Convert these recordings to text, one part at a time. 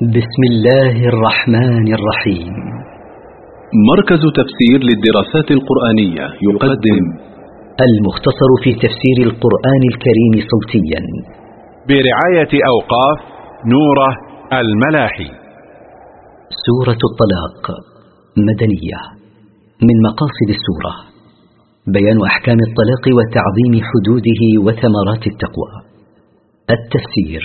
بسم الله الرحمن الرحيم. مركز تفسير للدراسات القرآنية يقدم المختصر في تفسير القرآن الكريم صوتيا. برعاية أوقاف نورة الملاحي. سورة الطلاق مدنية. من مقاصد السورة بيان أحكام الطلاق وتعظيم حدوده وثمرات التقوى. التفسير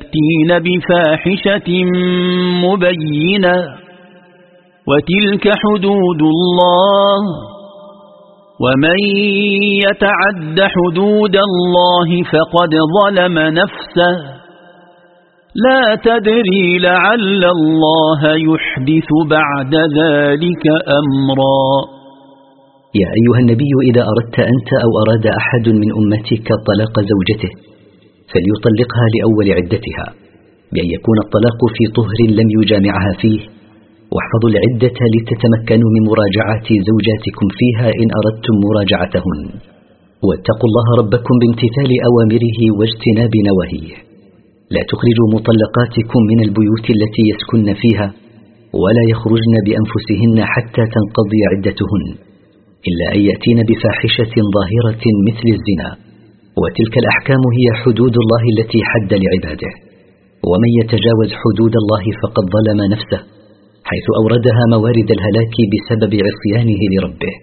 بفاحشة مبينة وتلك حدود الله ومن يتعد حدود الله فقد ظلم نفسه لا تدري لعل الله يحدث بعد ذلك أمرا يا أيها النبي إذا أردت أنت أو أراد أحد من أمتك طلاق زوجته فليطلقها لأول عدتها بأن يكون الطلاق في طهر لم يجامعها فيه. واحفظوا العدة لتتمكنوا من مراجعة زوجاتكم فيها إن أردتم مراجعتهن. واتقوا الله ربكم بامتثال أوامره واجتناب نواهيه. لا تخرجوا مطلقاتكم من البيوت التي يسكن فيها ولا يخرجن بأنفسهن حتى تنقضي عدتهن إلا أن يأتين بفاحشة ظاهرة مثل الزنا. وتلك الأحكام هي حدود الله التي حد لعباده. ومن يتجاوز حدود الله فقد ظلم نفسه حيث أوردها موارد الهلاك بسبب عصيانه لربه.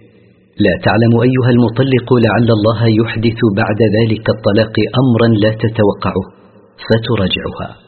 لا تعلم أيها المطلق لعل الله يحدث بعد ذلك الطلاق أمرا لا تتوقعه فترجعها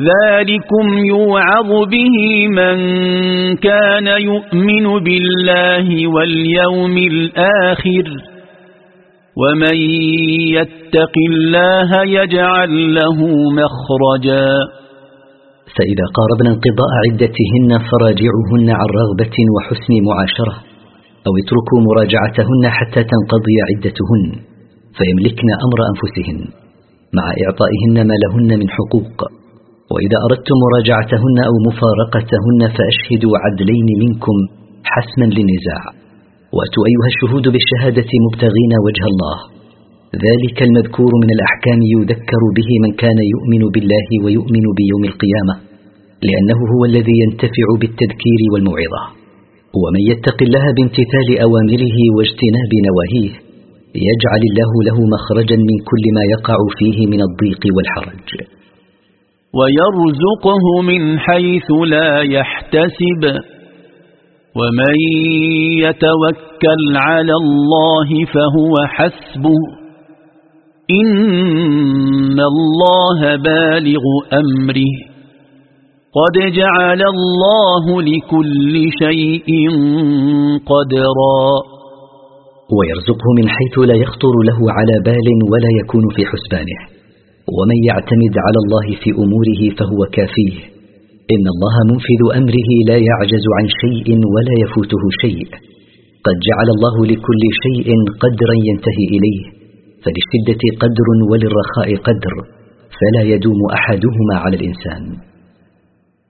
ذلكم يوعظ به من كان يؤمن بالله واليوم الآخر ومن يتق الله يجعل له مخرجا. فإذا قاربنا انقضاء عدتهن فراجعوهن عن رغبة وحسن معاشرة أو اتركوا مراجعتهن حتى تنقضي عدتهن فيملكن أمر أنفسهن مع إعطائهن ما لهن من حقوق. وإذا أردتم مراجعتهن أو مفارقتهن فأشهدوا عدلين منكم حسما للنزاع. وأتوا أيها الشهود بالشهادة مبتغين وجه الله. ذلك المذكور من الأحكام يذكر به من كان يؤمن بالله ويؤمن بيوم القيامة لأنه هو الذي ينتفع بالتذكير والموعظة. ومن يتق الله بامتثال أوامره واجتناب نواهيه يجعل الله له مخرجا من كل ما يقع فيه من الضيق والحرج. ويرزقه من حيث لا يحتسب. ومن يتوكل على الله فهو حسبه. إن الله بالغ أمره. قد جعل الله لكل شيء قدرا. ويرزقه من حيث لا يخطر له على بال ولا يكون في حسبانه. ومن يعتمد على الله في أموره فهو كافيه. إن الله منفذ أمره لا يعجز عن شيء ولا يفوته شيء. قد جعل الله لكل شيء قدرا ينتهي إليه. فللشدة قدر وللرخاء قدر. فلا يدوم أحدهما على الإنسان.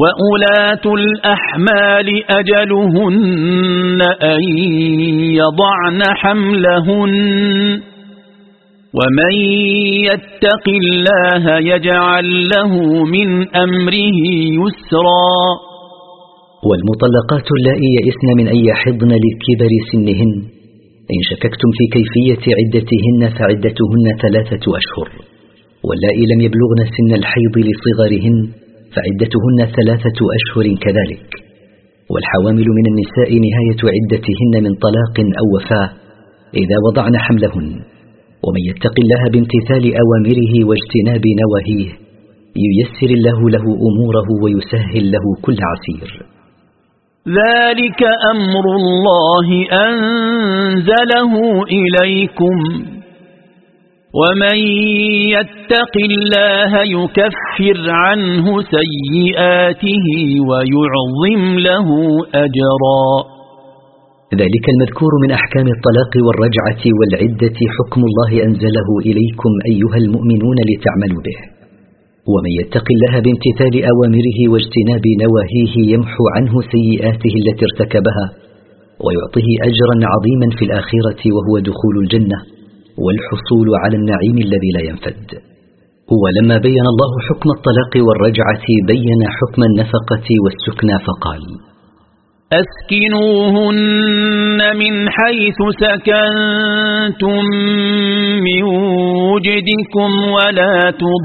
وأولاة الأحمال أجلهن أن يضعن حملهن ومن يتق الله يجعل له من أمره يسرا. والمطلقات اللائي يئسن من أن يحضن لكبر سنهن. إن شككتم في كيفية عدتهن فعدتهن ثلاثة أشهر. واللائي لم يبلغن سن الحيض لصغرهن. فعدتهن ثلاثة أشهر كذلك. والحوامل من النساء نهاية عدتهن من طلاق أو وفاة إذا وضعن حملهن. ومن يتق الله بامتثال أوامره واجتناب نواهيه ييسر الله له أموره ويسهل له كل عسير. ذلك أمر الله أنزله إليكم. ومن يتق الله يكفر عنه سيئاته ويعظم له أجراً. ذلك المذكور من أحكام الطلاق والرجعة والعدة. حكم الله أنزله إليكم أيها المؤمنون لتعملوا به. ومن يتق الله بامتثال أوامره واجتناب نواهيه يمحو عنه سيئاته التي ارتكبها ويعطيه أجرا عظيما في الآخرة وهو دخول الجنة. والحصول على النعيم الذي لا ينفد. ولما بين الله حكم الطلاق والرجعة بين حكم النفقة والسكنى فقال أسكنوهن من حيث سكنتم من وجدكم ولا تضاروهن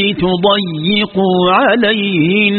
لتضيقوا عليهن.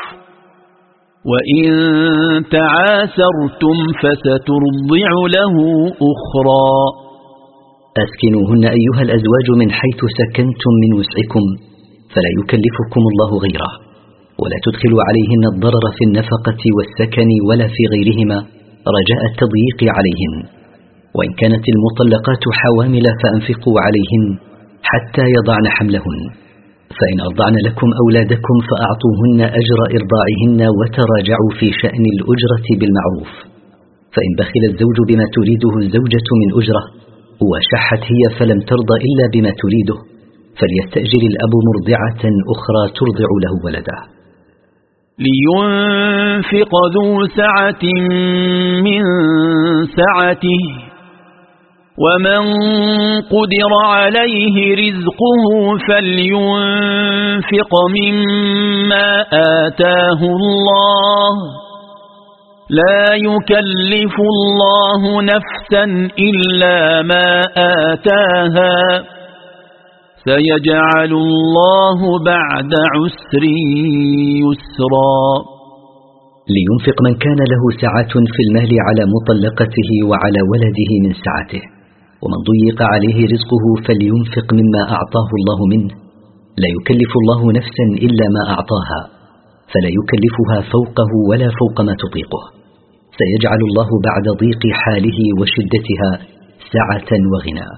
وإن تعاسرتم فسترضع له أخرى. أسكنوهن أيها الأزواج من حيث سكنتم من وسعكم فلا يكلفكم الله غيره ولا تدخلوا عليهن الضرر في النفقة والسكن ولا في غيرهما رجاء التضييق عليهن. وإن كانت المطلقات حوامل فأنفقوا عليهن حتى يضعن حملهن. فإن أرضعن لكم أولادكم فأعطوهن أجر إرضاعهن وتراجعوا في شأن الأجرة بالمعروف. فإن بخل الزوج بما تريده الزوجة من أجرة وشحت هي فلم ترضى إلا بما تريده فليستأجر الأب مرضعة أخرى ترضع له ولده. لينفق ذو سعة من سعته ومن قدر عليه رزقه فلينفق مما آتاه الله لا يكلف الله نفسا إلا ما آتاها سيجعل الله بعد عسر يسرا لينفق من كان له سعة في المال على مطلقته وعلى ولده من سعته ومن ضيق عليه رزقه فلينفق مما أعطاه الله منه. لا يكلف الله نفسا إلا ما أعطاها فلا يكلفها فوقه ولا فوق ما تطيقه. سيجعل الله بعد ضيق حاله وشدتها سعة وغنى.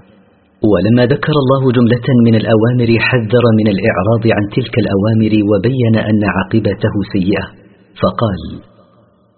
ولما ذكر الله جملة من الأوامر حذر من الإعراض عن تلك الأوامر وبين أن عاقبته سيئة فقال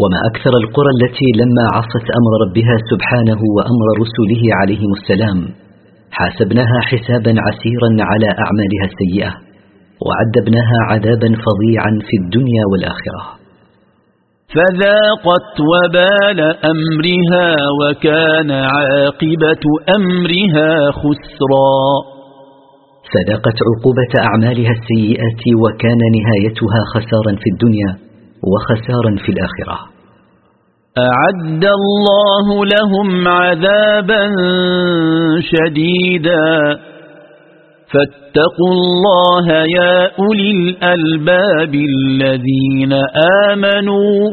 وما أكثر القرى التي لما عصت أمر ربها سبحانه وأمر رسله عليهم السلام حاسبناها حسابا عسيرا على أعمالها السيئة وعذبناها عذابا فظيعا في الدنيا والآخرة. فذاقت وبال أمرها وكان عاقبة أمرها خسرا. فذاقت عقوبة أعمالها السيئة وكان نهايتها خسارا في الدنيا وخسارا في الآخرة. أعد الله لهم عذابا شديدا. فاتقوا الله يا أولي الألباب الذين آمنوا.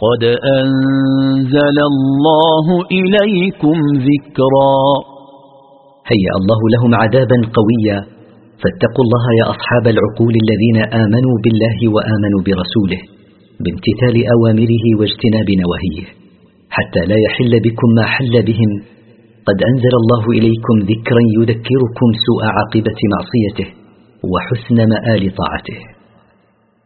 قد أنزل الله إليكم ذكرا. هيأ الله لهم عذابا قويا فاتقوا الله يا أصحاب العقول الذين آمنوا بالله وآمنوا برسوله بامتثال أوامره واجتناب نواهيه حتى لا يحل بكم ما حل بهم. قد أنزل الله إليكم ذكرا يذكركم سوء عاقبة معصيته وحسن مآل طاعته.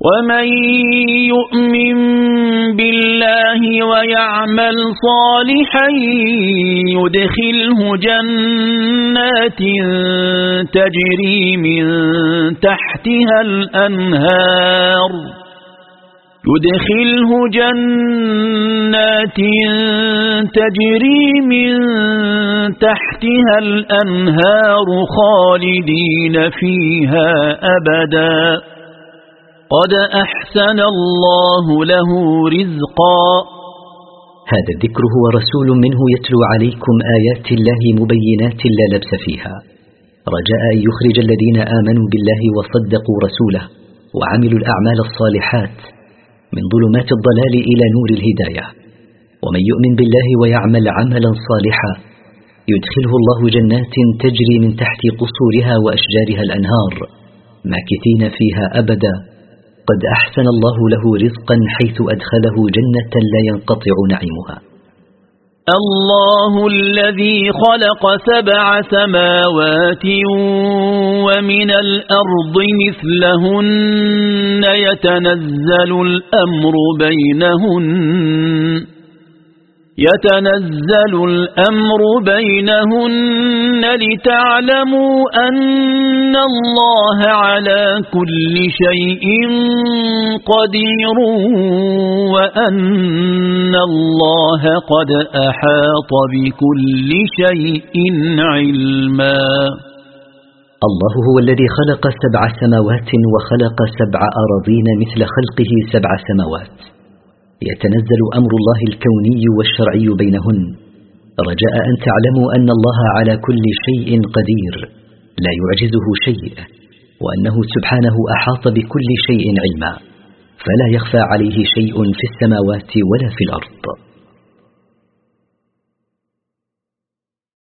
ومن يؤمن بالله ويعمل صالحا يدخله جنات تجري من تحتها الأنهار. يدخله جنات تجري من تحتها الأنهار خالدين فيها أبداً. قد أحسن الله له رزقا. هذا الذكر هو رسول منه يتلو عليكم آيات الله مبينات لا لبس فيها. رجاء أن يخرج الذين آمنوا بالله وصدقوا رسوله وعملوا الأعمال الصالحات من ظلمات الضلال إلى نور الهداية. ومن يؤمن بالله ويعمل عملا صالحا يدخله الله جنات تجري من تحت قصورها وأشجارها الأنهار ماكثين فيها أبدا. قد أحسن الله له رزقا حيث أدخله جنة لا ينقطع نعيمها. الله الذي خلق سبع سماوات ومن الأرض مثلهن يتنزل الأمر بينهن. يتنزل الأمر بينهن لتعلموا أن الله على كل شيء قدير وأن الله قد أحاط بكل شيء علما. الله هو الذي خلق سبع سماوات وخلق سبع أراضين مثل خلقه سبع سماوات. يتنزل أمر الله الكوني والشرعي بينهن. رجاء أن تعلموا أن الله على كل شيء قدير. لا يعجزه شيء وأنه سبحانه أحاط بكل شيء علما. فلا يخفى عليه شيء في السماوات ولا في الأرض.